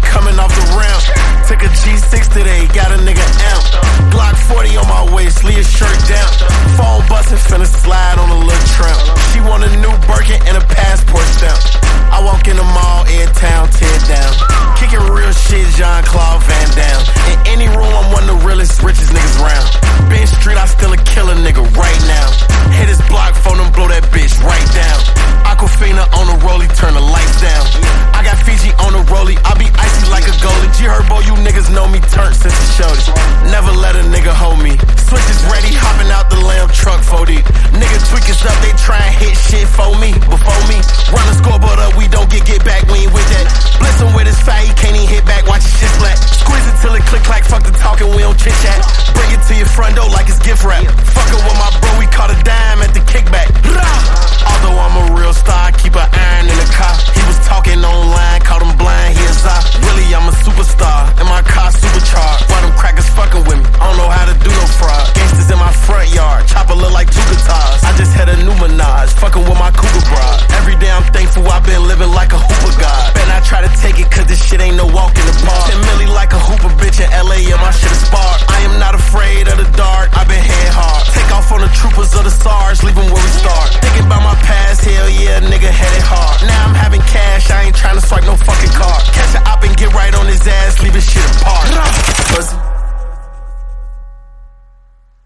coming off the rim. Took a G6 today, got a nigga M. Glock 40 on my waist, leave shirt down. Phone bustin', finna slide on a little trim. She want a new Birkin and a passport stamp. I walk in the mall, in town, tear down. Kicking real shit, Jean Claude Van Damme. In any room, I'm one of the realest, richest niggas round. Been street, I still a Trunk for these. Niggas tweakers up, they try and hit shit for me, before me. Run the school Shit ain't no walk